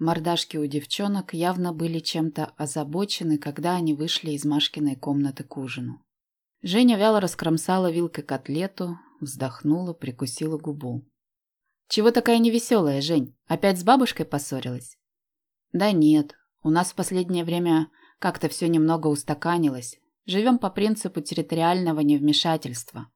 Мордашки у девчонок явно были чем-то озабочены, когда они вышли из Машкиной комнаты к ужину. Женя вяло раскромсала вилкой котлету, вздохнула, прикусила губу. «Чего такая невеселая, Жень? Опять с бабушкой поссорилась?» «Да нет, у нас в последнее время как-то все немного устаканилось. Живем по принципу территориального невмешательства.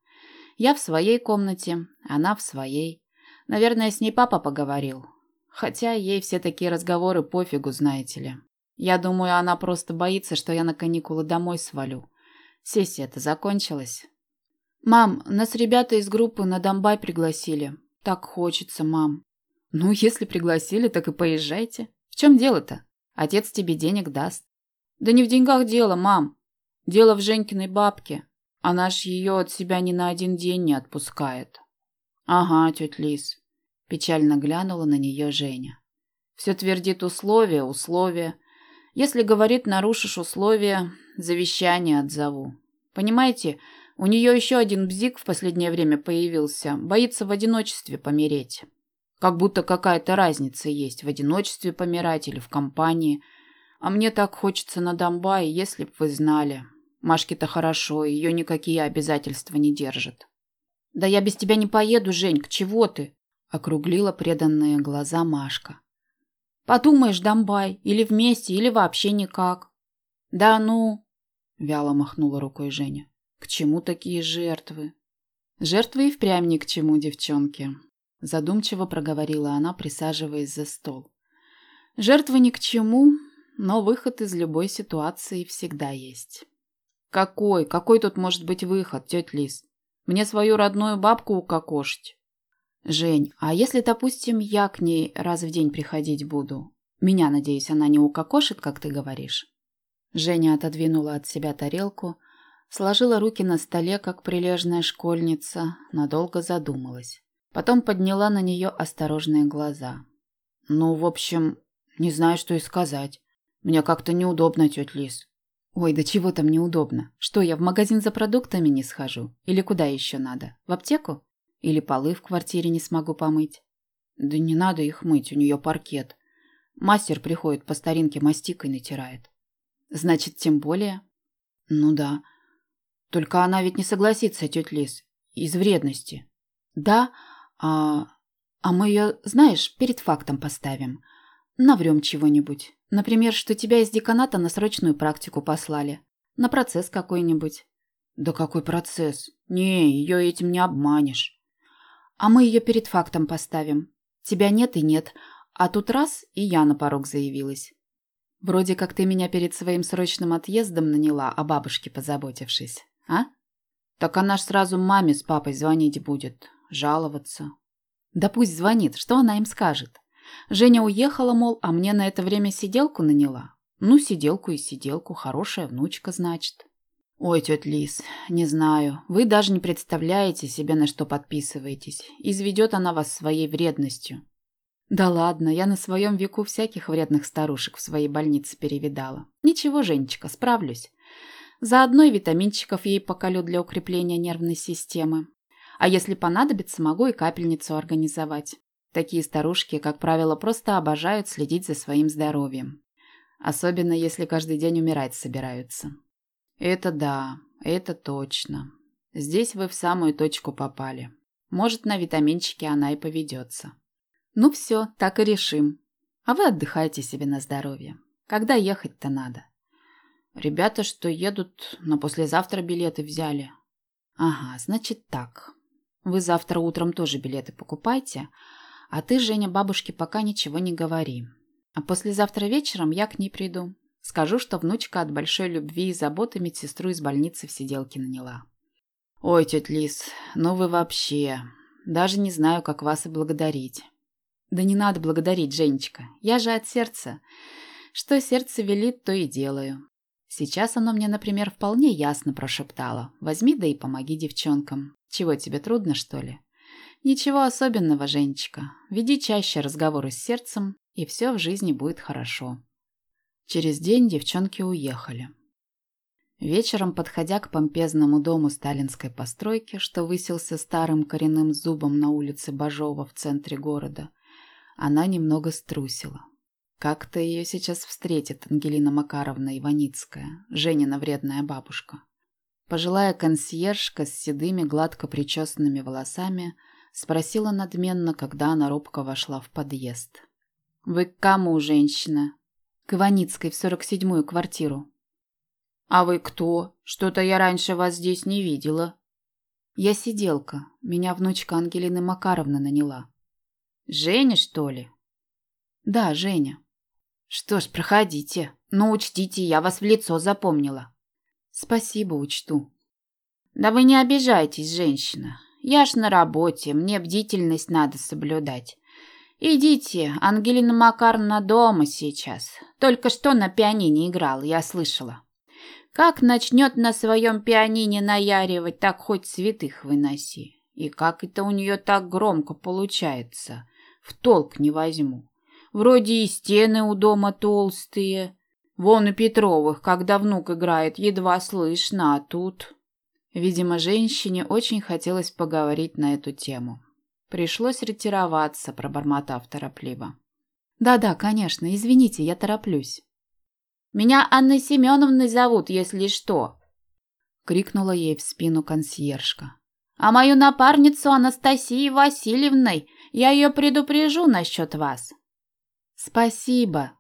Я в своей комнате, она в своей. Наверное, с ней папа поговорил. Хотя ей все такие разговоры пофигу, знаете ли. Я думаю, она просто боится, что я на каникулы домой свалю. Сессия-то закончилась. «Мам, нас ребята из группы на Донбай пригласили. Так хочется, мам». «Ну, если пригласили, так и поезжайте. В чем дело-то? Отец тебе денег даст». «Да не в деньгах дело, мам. Дело в Женькиной бабке. Она ж ее от себя ни на один день не отпускает». «Ага, тетя Лис», – печально глянула на нее Женя. «Все твердит условия, условия. Если, говорит, нарушишь условия, завещание отзову. Понимаете, у нее еще один бзик в последнее время появился. Боится в одиночестве помереть. Как будто какая-то разница есть, в одиночестве помирать или в компании. А мне так хочется на Донбай, если б вы знали. Машке-то хорошо, ее никакие обязательства не держат. «Да я без тебя не поеду, Женьк, чего ты?» Округлила преданные глаза Машка. «Подумаешь, Донбай, или вместе, или вообще никак». «Да ну...» — вяло махнула рукой Женя. К чему такие жертвы? Жертвы и впрямь ни к чему, девчонки. Задумчиво проговорила она, присаживаясь за стол. Жертвы ни к чему, но выход из любой ситуации всегда есть. Какой? Какой тут может быть выход, тетя Лис? Мне свою родную бабку укокошить? Жень, а если, допустим, я к ней раз в день приходить буду? Меня, надеюсь, она не укокошит, как ты говоришь? Женя отодвинула от себя тарелку, Сложила руки на столе, как прилежная школьница, надолго задумалась. Потом подняла на нее осторожные глаза. «Ну, в общем, не знаю, что и сказать. Мне как-то неудобно, тетя Лис». «Ой, да чего там неудобно? Что, я в магазин за продуктами не схожу? Или куда еще надо? В аптеку? Или полы в квартире не смогу помыть?» «Да не надо их мыть, у нее паркет. Мастер приходит по старинке мастикой натирает». «Значит, тем более?» «Ну да. Только она ведь не согласится, тетя Лис, из вредности. Да, а, а мы ее, знаешь, перед фактом поставим. Наврем чего-нибудь. Например, что тебя из деканата на срочную практику послали. На процесс какой-нибудь. Да какой процесс? Не, ее этим не обманешь. А мы ее перед фактом поставим. Тебя нет и нет, а тут раз и я на порог заявилась. Вроде как ты меня перед своим срочным отъездом наняла, о бабушке позаботившись. А? Так она ж сразу маме с папой звонить будет, жаловаться. Да пусть звонит, что она им скажет? Женя уехала, мол, а мне на это время сиделку наняла. Ну, сиделку и сиделку, хорошая внучка, значит. Ой, тетя Лис, не знаю. Вы даже не представляете себе, на что подписываетесь. Изведет она вас своей вредностью. Да ладно, я на своем веку всяких вредных старушек в своей больнице перевидала. Ничего, Женечка, справлюсь. Заодно и витаминчиков ей поколю для укрепления нервной системы. А если понадобится, могу и капельницу организовать. Такие старушки, как правило, просто обожают следить за своим здоровьем. Особенно, если каждый день умирать собираются. Это да, это точно. Здесь вы в самую точку попали. Может, на витаминчики она и поведется. Ну все, так и решим. А вы отдыхайте себе на здоровье. Когда ехать-то надо? Ребята, что едут, на послезавтра билеты взяли. Ага, значит так. Вы завтра утром тоже билеты покупайте, а ты, Женя, бабушке пока ничего не говори. А послезавтра вечером я к ней приду. Скажу, что внучка от большой любви и заботы медсестру из больницы в сиделке наняла. Ой, тетя Лис, ну вы вообще. Даже не знаю, как вас и благодарить. Да не надо благодарить, Женечка. Я же от сердца. Что сердце велит, то и делаю. Сейчас оно мне, например, вполне ясно прошептало. Возьми да и помоги девчонкам. Чего тебе трудно, что ли? Ничего особенного, Женечка. Веди чаще разговоры с сердцем, и все в жизни будет хорошо. Через день девчонки уехали. Вечером, подходя к помпезному дому сталинской постройки, что высился старым коренным зубом на улице Бажова в центре города, она немного струсила. Как-то ее сейчас встретит Ангелина Макаровна Иваницкая, Женина вредная бабушка. Пожилая консьержка с седыми, гладко причесанными волосами спросила надменно, когда она робко вошла в подъезд. «Вы к кому, женщина?» «К Иваницкой в сорок седьмую квартиру». «А вы кто? Что-то я раньше вас здесь не видела». «Я сиделка. Меня внучка Ангелины Макаровны наняла». «Женя, что ли?» «Да, Женя». «Что ж, проходите. Но учтите, я вас в лицо запомнила». Спасибо, учту. Да вы не обижайтесь, женщина. Я ж на работе, мне бдительность надо соблюдать. Идите, Ангелина Макаровна дома сейчас. Только что на пианине играл, я слышала. Как начнет на своем пианине наяривать, так хоть святых выноси. И как это у нее так громко получается, в толк не возьму. Вроде и стены у дома толстые, Вон у Петровых, когда внук играет, едва слышно, а тут... Видимо, женщине очень хотелось поговорить на эту тему. Пришлось ретироваться, пробормотав торопливо. «Да-да, конечно, извините, я тороплюсь». «Меня Анной Семеновной зовут, если что», — крикнула ей в спину консьержка. «А мою напарницу Анастасией Васильевной я ее предупрежу насчет вас». «Спасибо»,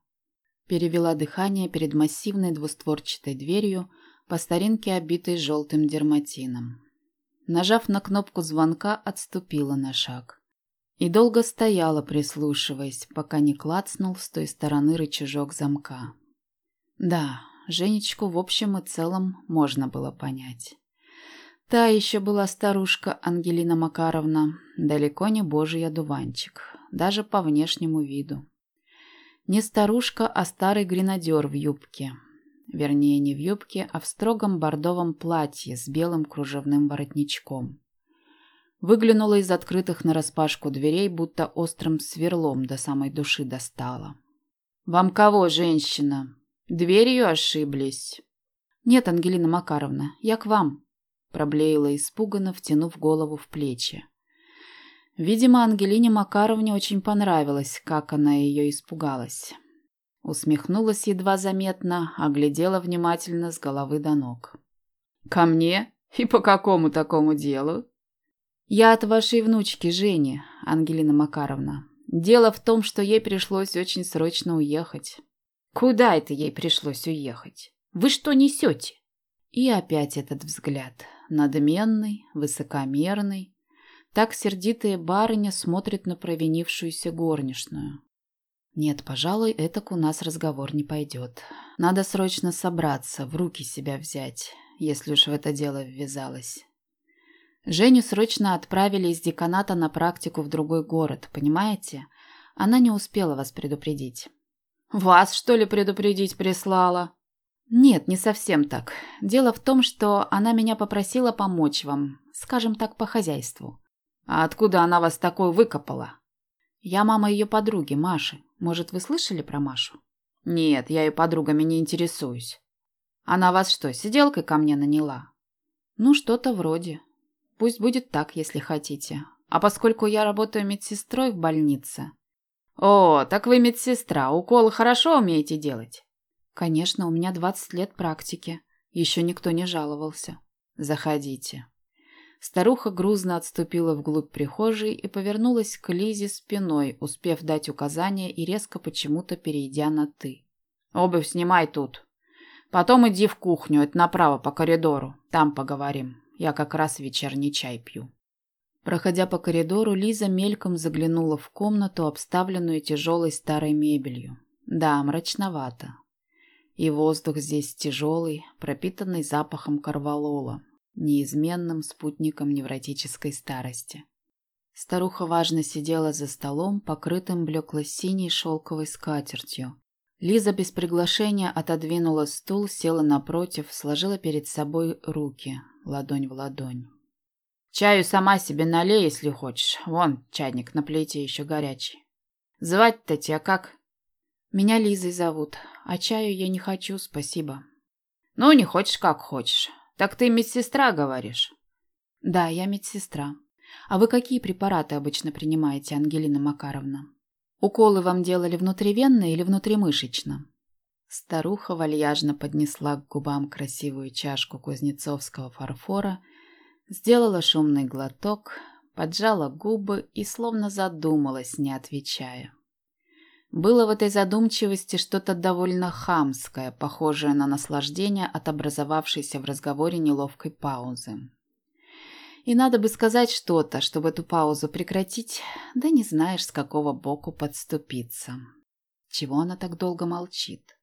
Перевела дыхание перед массивной двустворчатой дверью, по старинке обитой желтым дерматином. Нажав на кнопку звонка, отступила на шаг. И долго стояла, прислушиваясь, пока не клацнул с той стороны рычажок замка. Да, Женечку в общем и целом можно было понять. Та еще была старушка Ангелина Макаровна, далеко не божий одуванчик, даже по внешнему виду. Не старушка, а старый гренадер в юбке. Вернее, не в юбке, а в строгом бордовом платье с белым кружевным воротничком. Выглянула из открытых нараспашку дверей, будто острым сверлом до самой души достала. «Вам кого, женщина? Дверью ошиблись?» «Нет, Ангелина Макаровна, я к вам», — проблеяла испуганно, втянув голову в плечи. Видимо, Ангелине Макаровне очень понравилось, как она ее испугалась. Усмехнулась едва заметно, оглядела внимательно с головы до ног. «Ко мне? И по какому такому делу?» «Я от вашей внучки Жени, Ангелина Макаровна. Дело в том, что ей пришлось очень срочно уехать». «Куда это ей пришлось уехать? Вы что несете?» И опять этот взгляд. Надменный, высокомерный, так сердитая барыня смотрит на провинившуюся горничную. Нет, пожалуй, этак у нас разговор не пойдет. Надо срочно собраться, в руки себя взять, если уж в это дело ввязалась. Женю срочно отправили из деканата на практику в другой город, понимаете? Она не успела вас предупредить. «Вас, что ли, предупредить прислала?» «Нет, не совсем так. Дело в том, что она меня попросила помочь вам, скажем так, по хозяйству. А откуда она вас такой выкопала? Я мама ее подруги, Маши. Может, вы слышали про Машу? Нет, я ее подругами не интересуюсь. Она вас что, сиделкой ко мне наняла? Ну, что-то вроде. Пусть будет так, если хотите. А поскольку я работаю медсестрой в больнице... О, так вы медсестра, уколы хорошо умеете делать? Конечно, у меня 20 лет практики. Еще никто не жаловался. Заходите. Старуха грузно отступила вглубь прихожей и повернулась к Лизе спиной, успев дать указание и резко почему-то перейдя на «ты». «Обувь снимай тут. Потом иди в кухню, это направо по коридору. Там поговорим. Я как раз вечерний чай пью». Проходя по коридору, Лиза мельком заглянула в комнату, обставленную тяжелой старой мебелью. Да, мрачновато. И воздух здесь тяжелый, пропитанный запахом корвалола, неизменным спутником невротической старости. Старуха важно сидела за столом, покрытым блекло-синей шелковой скатертью. Лиза без приглашения отодвинула стул, села напротив, сложила перед собой руки, ладонь в ладонь. «Чаю сама себе налей, если хочешь. Вон, чайник на плите еще горячий. Звать-то тебя как?» «Меня Лизой зовут, а чаю я не хочу, спасибо». «Ну, не хочешь, как хочешь. «Так ты медсестра, говоришь?» «Да, я медсестра. А вы какие препараты обычно принимаете, Ангелина Макаровна?» Уколы вам делали внутривенно или внутримышечно? Старуха вальяжно поднесла к губам красивую чашку кузнецовского фарфора, сделала шумный глоток, поджала губы и словно задумалась, не отвечая. Было в этой задумчивости что-то довольно хамское, похожее на наслаждение от образовавшейся в разговоре неловкой паузы. И надо бы сказать что-то, чтобы эту паузу прекратить, да не знаешь, с какого боку подступиться. Чего она так долго молчит?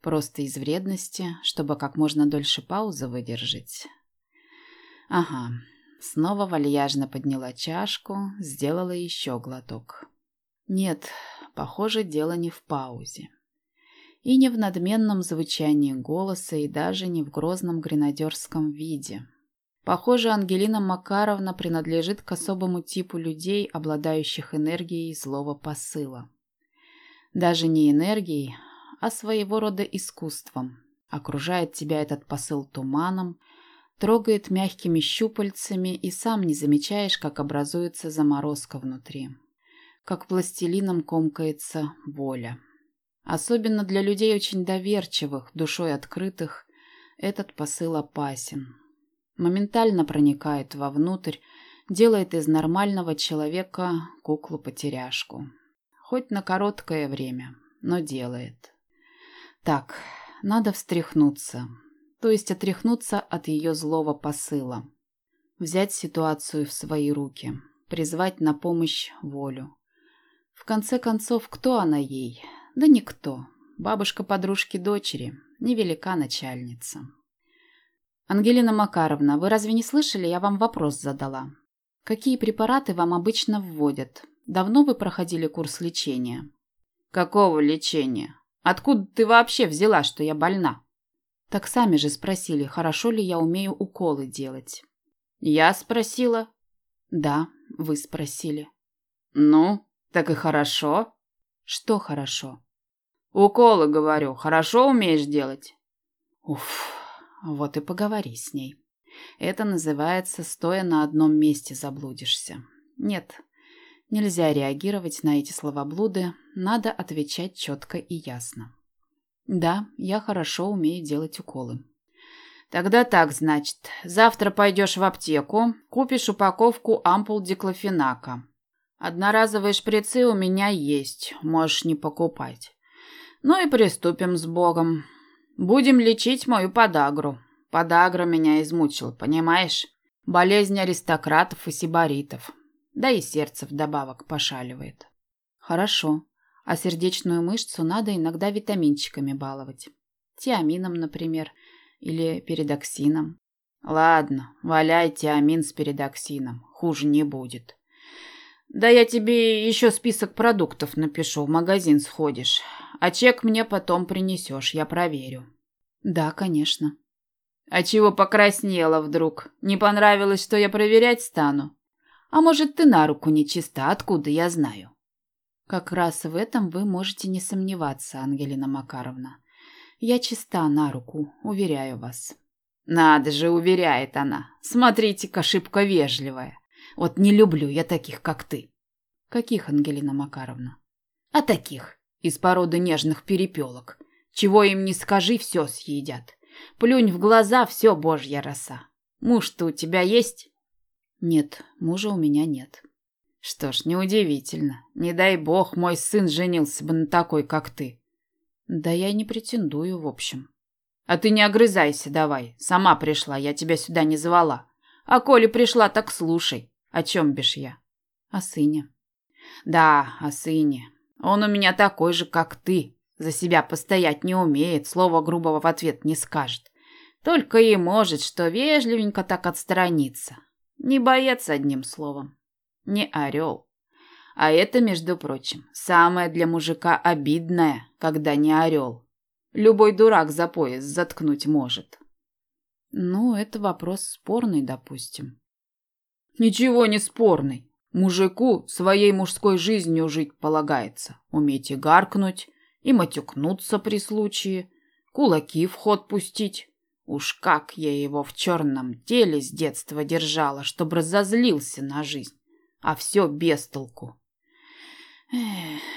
Просто из вредности, чтобы как можно дольше паузы выдержать. Ага, снова вальяжно подняла чашку, сделала еще глоток. Нет, похоже, дело не в паузе. И не в надменном звучании голоса, и даже не в грозном гренадерском виде. Похоже, Ангелина Макаровна принадлежит к особому типу людей, обладающих энергией злого посыла. Даже не энергией, а своего рода искусством. Окружает тебя этот посыл туманом, трогает мягкими щупальцами, и сам не замечаешь, как образуется заморозка внутри. Как пластилином комкается воля. Особенно для людей очень доверчивых, душой открытых, этот посыл опасен. Моментально проникает вовнутрь, делает из нормального человека куклу-потеряшку. Хоть на короткое время, но делает. Так, надо встряхнуться, то есть отряхнуться от ее злого посыла. Взять ситуацию в свои руки, призвать на помощь волю. В конце концов, кто она ей? Да никто. Бабушка подружки дочери, невелика начальница. Ангелина Макаровна, вы разве не слышали, я вам вопрос задала. Какие препараты вам обычно вводят? Давно вы проходили курс лечения? Какого лечения? Откуда ты вообще взяла, что я больна? Так сами же спросили, хорошо ли я умею уколы делать. Я спросила? Да, вы спросили. Ну, так и хорошо. Что хорошо? Уколы, говорю, хорошо умеешь делать? Уф, вот и поговори с ней. Это называется «стоя на одном месте заблудишься». Нет, Нельзя реагировать на эти словоблуды, надо отвечать четко и ясно. Да, я хорошо умею делать уколы. Тогда так, значит, завтра пойдешь в аптеку, купишь упаковку ампул диклофенака. Одноразовые шприцы у меня есть, можешь не покупать. Ну и приступим с Богом. Будем лечить мою подагру. Подагра меня измучил, понимаешь? Болезнь аристократов и сибаритов. Да и сердце вдобавок пошаливает. Хорошо. А сердечную мышцу надо иногда витаминчиками баловать. Тиамином, например, или передоксином. Ладно, валяй тиамин с передоксином. Хуже не будет. Да я тебе еще список продуктов напишу, в магазин сходишь. А чек мне потом принесешь, я проверю. Да, конечно. А чего покраснела вдруг? Не понравилось, что я проверять стану? А может, ты на руку нечиста, откуда я знаю? Как раз в этом вы можете не сомневаться, Ангелина Макаровна. Я чиста на руку, уверяю вас. Надо же, уверяет она. Смотрите-ка, ошибка вежливая. Вот не люблю я таких, как ты. Каких, Ангелина Макаровна? А таких, из породы нежных перепелок. Чего им не скажи, все съедят. Плюнь в глаза, все божья роса. Муж-то у тебя есть? Нет, мужа у меня нет. Что ж, неудивительно. Не дай бог, мой сын женился бы на такой, как ты. Да я не претендую, в общем. А ты не огрызайся давай. Сама пришла, я тебя сюда не звала. А коли пришла, так слушай. О чем бишь я? О сыне. Да, о сыне. Он у меня такой же, как ты. За себя постоять не умеет, слова грубого в ответ не скажет. Только и может, что вежливенько так отстраниться. Не боец, одним словом. Не орел. А это, между прочим, самое для мужика обидное, когда не орел. Любой дурак за пояс заткнуть может. Ну, это вопрос спорный, допустим. Ничего не спорный. Мужику своей мужской жизнью жить полагается. Уметь и гаркнуть, и матюкнуться при случае, кулаки в ход пустить. Уж как я его в черном теле с детства держала, чтобы разозлился на жизнь. А все без толку.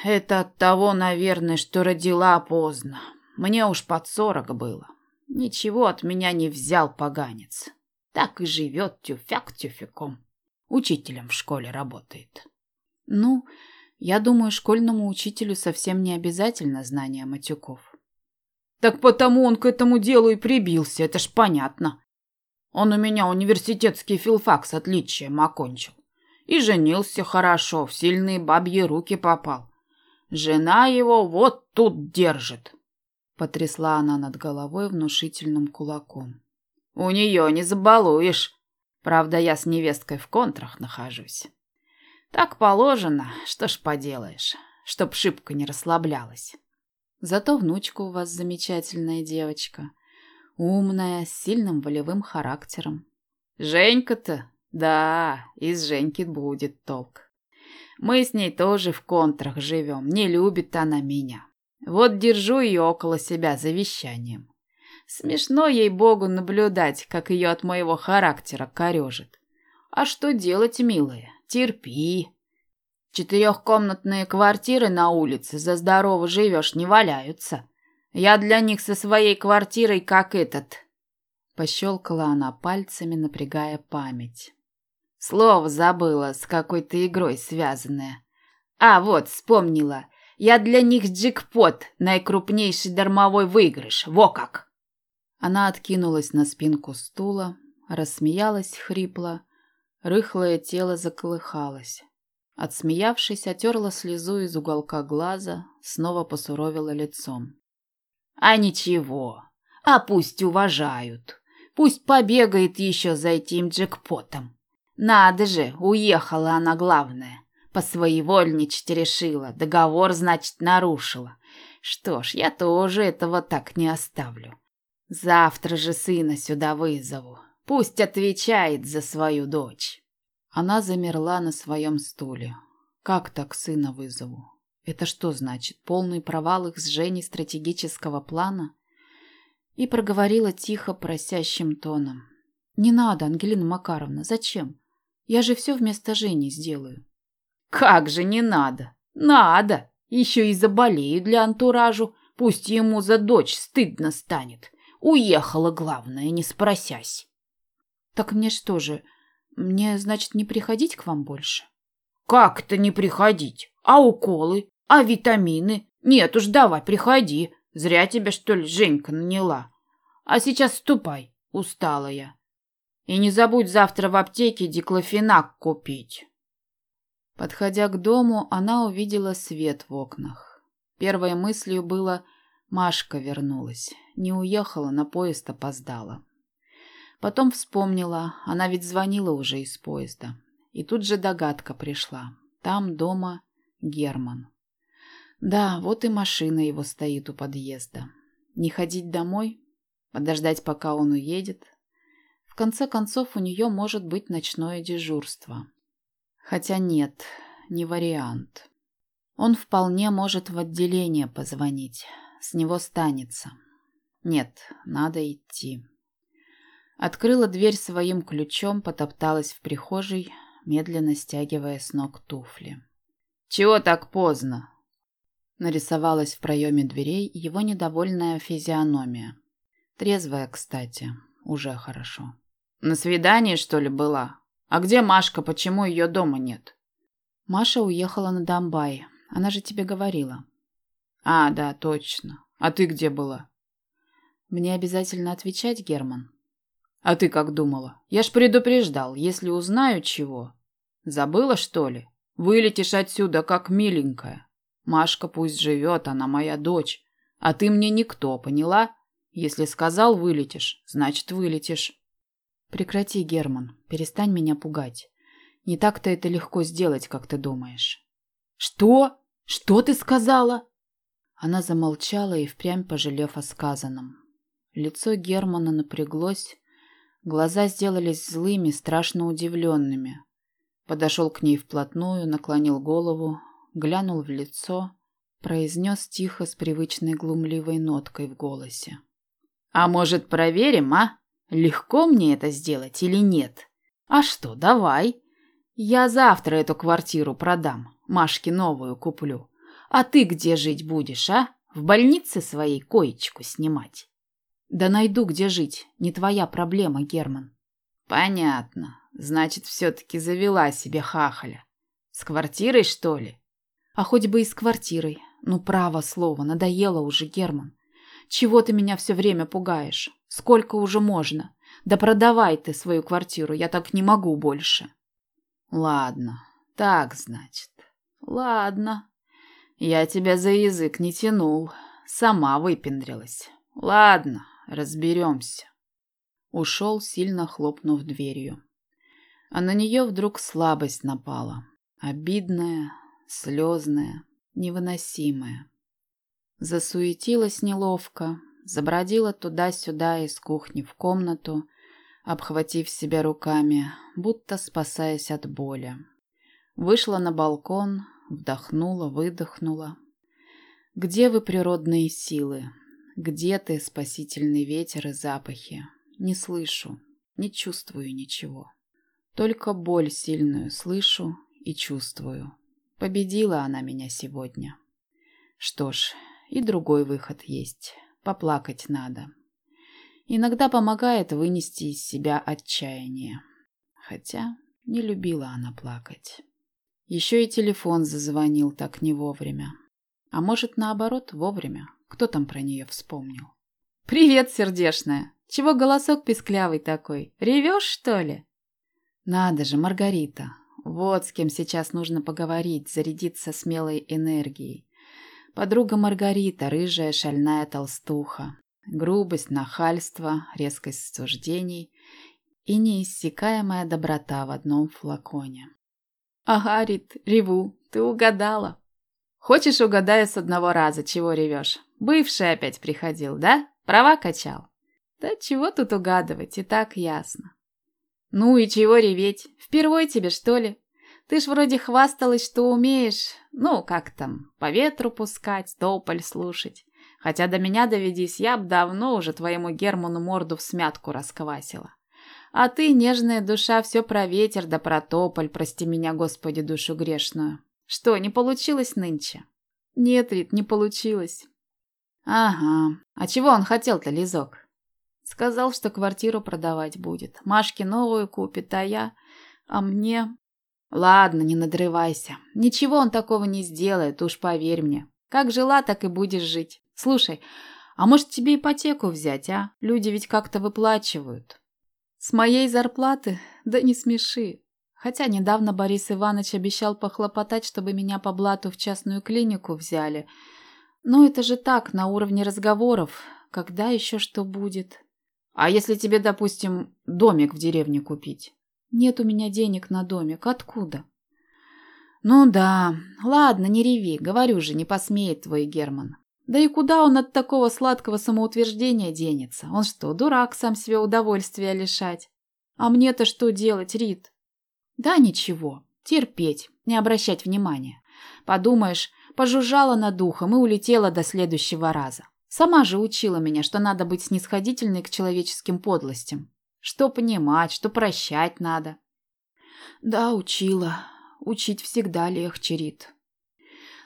Это от того, наверное, что родила поздно. Мне уж под сорок было. Ничего от меня не взял поганец. Так и живет тюфяк тюфяком. Учителем в школе работает. Ну, я думаю, школьному учителю совсем не обязательно знание матюков. Так потому он к этому делу и прибился, это ж понятно. Он у меня университетский филфак с отличием окончил. И женился хорошо, в сильные бабьи руки попал. Жена его вот тут держит. Потрясла она над головой внушительным кулаком. У нее не забалуешь. Правда, я с невесткой в контрах нахожусь. Так положено, что ж поделаешь, чтоб шибко не расслаблялась. Зато внучка у вас замечательная девочка. Умная, с сильным волевым характером. Женька-то да, из Женьки будет толк. Мы с ней тоже в контрах живем, не любит она меня. Вот держу ее около себя за Смешно ей-богу наблюдать, как ее от моего характера корежит. А что делать, милая? Терпи. Четырехкомнатные квартиры на улице за здорово живешь не валяются. Я для них со своей квартирой как этот. Пощелкала она пальцами, напрягая память. Слово забыла, с какой-то игрой связанное. А, вот, вспомнила. Я для них джекпот, наикрупнейший дармовой выигрыш. Во как! Она откинулась на спинку стула, рассмеялась хрипло. Рыхлое тело заколыхалось. Отсмеявшись, отерла слезу из уголка глаза, снова посуровила лицом. «А ничего, а пусть уважают. Пусть побегает еще за этим джекпотом. Надо же, уехала она, главное. Посвоевольничать решила, договор, значит, нарушила. Что ж, я тоже этого так не оставлю. Завтра же сына сюда вызову. Пусть отвечает за свою дочь. Она замерла на своем стуле. Как так сына вызову? Это что значит, полный провал их с Женей стратегического плана? И проговорила тихо, просящим тоном. «Не надо, Ангелина Макаровна, зачем? Я же все вместо Жени сделаю. Как же не надо? Надо. Еще и заболею для антуражу. Пусть ему за дочь стыдно станет. Уехала, главное, не спросясь. Так мне что же, мне, значит, не приходить к вам больше? Как это не приходить? А уколы? А витамины? Нет уж, давай, приходи. Зря тебя, что ли, Женька наняла. А сейчас ступай, устала я. И не забудь завтра в аптеке диклофенак купить. Подходя к дому, она увидела свет в окнах. Первой мыслью было Машка вернулась. Не уехала, на поезд опоздала. Потом вспомнила, она ведь звонила уже из поезда. И тут же догадка пришла. Там дома Герман. Да, вот и машина его стоит у подъезда. Не ходить домой? Подождать, пока он уедет? В конце концов, у нее может быть ночное дежурство. Хотя нет, не вариант. Он вполне может в отделение позвонить. С него станется. Нет, надо идти. Открыла дверь своим ключом, потопталась в прихожей, медленно стягивая с ног туфли. «Чего так поздно?» Нарисовалась в проеме дверей его недовольная физиономия. Трезвая, кстати, уже хорошо. На свидании, что ли, была? А где Машка? Почему ее дома нет? Маша уехала на Домбай. Она же тебе говорила. А, да, точно. А ты где была? Мне обязательно отвечать, Герман. А ты как думала? Я ж предупреждал, если узнаю чего. Забыла, что ли? Вылетишь отсюда, как миленькая. Машка пусть живет, она моя дочь. А ты мне никто, поняла? Если сказал вылетишь, значит вылетишь. Прекрати, Герман, перестань меня пугать. Не так-то это легко сделать, как ты думаешь. Что? Что ты сказала? Она замолчала и впрямь пожалев о сказанном. Лицо Германа напряглось, глаза сделались злыми, страшно удивленными. Подошел к ней вплотную, наклонил голову, глянул в лицо, произнес тихо с привычной глумливой ноткой в голосе. «А может, проверим, а?» Легко мне это сделать или нет? А что, давай. Я завтра эту квартиру продам. Машке новую куплю. А ты где жить будешь, а? В больнице своей коечку снимать? Да найду, где жить. Не твоя проблема, Герман. Понятно. Значит, все-таки завела себе хахаля. С квартирой, что ли? А хоть бы и с квартирой. Ну, право слово, надоело уже, Герман. Чего ты меня все время пугаешь? Сколько уже можно? Да продавай ты свою квартиру, я так не могу больше. Ладно, так, значит. Ладно. Я тебя за язык не тянул. Сама выпендрилась. Ладно, разберемся. Ушел, сильно хлопнув дверью. А на нее вдруг слабость напала. Обидная, слезная, невыносимая. Засуетилась неловко, забродила туда-сюда из кухни в комнату, обхватив себя руками, будто спасаясь от боли. Вышла на балкон, вдохнула, выдохнула. Где вы, природные силы? Где ты, спасительный ветер и запахи? Не слышу, не чувствую ничего. Только боль сильную слышу и чувствую. Победила она меня сегодня. Что ж, и другой выход есть. Поплакать надо. Иногда помогает вынести из себя отчаяние. Хотя не любила она плакать. Еще и телефон зазвонил так не вовремя. А может, наоборот, вовремя. Кто там про нее вспомнил? «Привет, сердешная! Чего голосок писклявый такой? Ревешь, что ли?» «Надо же, Маргарита! Вот с кем сейчас нужно поговорить, зарядиться смелой энергией. Подруга Маргарита, рыжая шальная толстуха. Грубость, нахальство, резкость суждений и неиссякаемая доброта в одном флаконе. «Ага, Рит, реву, ты угадала». «Хочешь, угадаю с одного раза, чего ревешь? Бывший опять приходил, да? Права качал?» «Да чего тут угадывать, и так ясно». «Ну и чего реветь? Впервой тебе, что ли? Ты ж вроде хвасталась, что умеешь, ну, как там, по ветру пускать, тополь слушать. Хотя до меня доведись, я б давно уже твоему Герману морду в смятку расквасила. А ты, нежная душа, все про ветер да про тополь, прости меня, Господи, душу грешную. Что, не получилось нынче? Нет, Рит, не получилось. Ага, а чего он хотел-то, Лизок? Сказал, что квартиру продавать будет. Машке новую купит, а я... А мне... Ладно, не надрывайся. Ничего он такого не сделает, уж поверь мне. Как жила, так и будешь жить. Слушай, а может тебе ипотеку взять, а? Люди ведь как-то выплачивают. С моей зарплаты? Да не смеши. Хотя недавно Борис Иванович обещал похлопотать, чтобы меня по блату в частную клинику взяли. Но это же так, на уровне разговоров. Когда еще что будет? А если тебе, допустим, домик в деревне купить? Нет у меня денег на домик. Откуда? Ну да. Ладно, не реви. Говорю же, не посмеет твой Герман. Да и куда он от такого сладкого самоутверждения денется? Он что, дурак сам себе удовольствия лишать? А мне-то что делать, Рит? Да ничего. Терпеть, не обращать внимания. Подумаешь, пожужжала над духом и улетела до следующего раза. Сама же учила меня, что надо быть снисходительной к человеческим подлостям. Что понимать, что прощать надо. Да, учила. Учить всегда легче, Рит.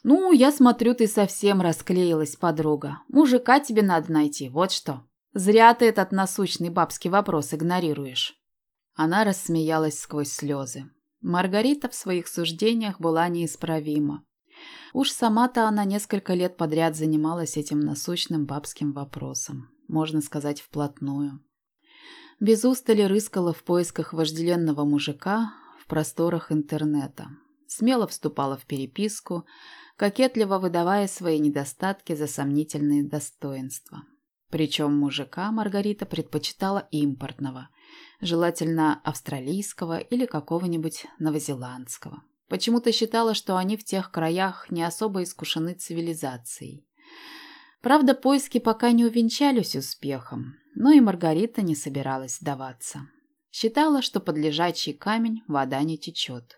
Ну, я смотрю, ты совсем расклеилась, подруга. Мужика тебе надо найти, вот что. Зря ты этот насущный бабский вопрос игнорируешь. Она рассмеялась сквозь слезы. Маргарита в своих суждениях была неисправима. Уж сама-то она несколько лет подряд занималась этим насущным бабским вопросом, можно сказать, вплотную без устали рыскала в поисках вожделенного мужика в просторах интернета. Смело вступала в переписку, кокетливо выдавая свои недостатки за сомнительные достоинства. Причем мужика Маргарита предпочитала импортного, желательно австралийского или какого-нибудь новозеландского. Почему-то считала, что они в тех краях не особо искушены цивилизацией. Правда, поиски пока не увенчались успехом, но и Маргарита не собиралась сдаваться. Считала, что под лежачий камень вода не течет.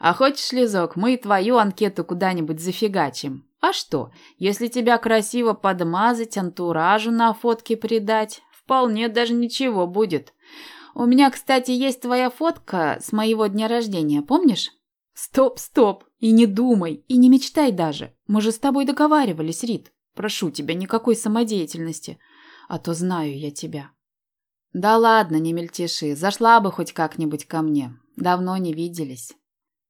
«А хочешь, Лизок, мы и твою анкету куда-нибудь зафигачим? А что, если тебя красиво подмазать, антуражу на фотке придать, вполне даже ничего будет. У меня, кстати, есть твоя фотка с моего дня рождения, помнишь?» Стоп, стоп! И не думай, и не мечтай даже. Мы же с тобой договаривались, Рит. Прошу тебя, никакой самодеятельности. А то знаю я тебя. Да ладно, не мельтеши. Зашла бы хоть как-нибудь ко мне. Давно не виделись.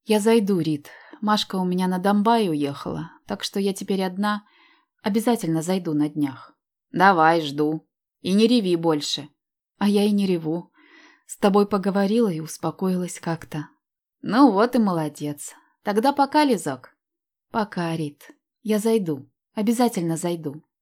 Я зайду, Рит. Машка у меня на Донбай уехала, так что я теперь одна. Обязательно зайду на днях. Давай, жду. И не реви больше. А я и не реву. С тобой поговорила и успокоилась как-то. Ну вот и молодец. Тогда пока, Лизок. Пока, Рит. Я зайду. Обязательно зайду.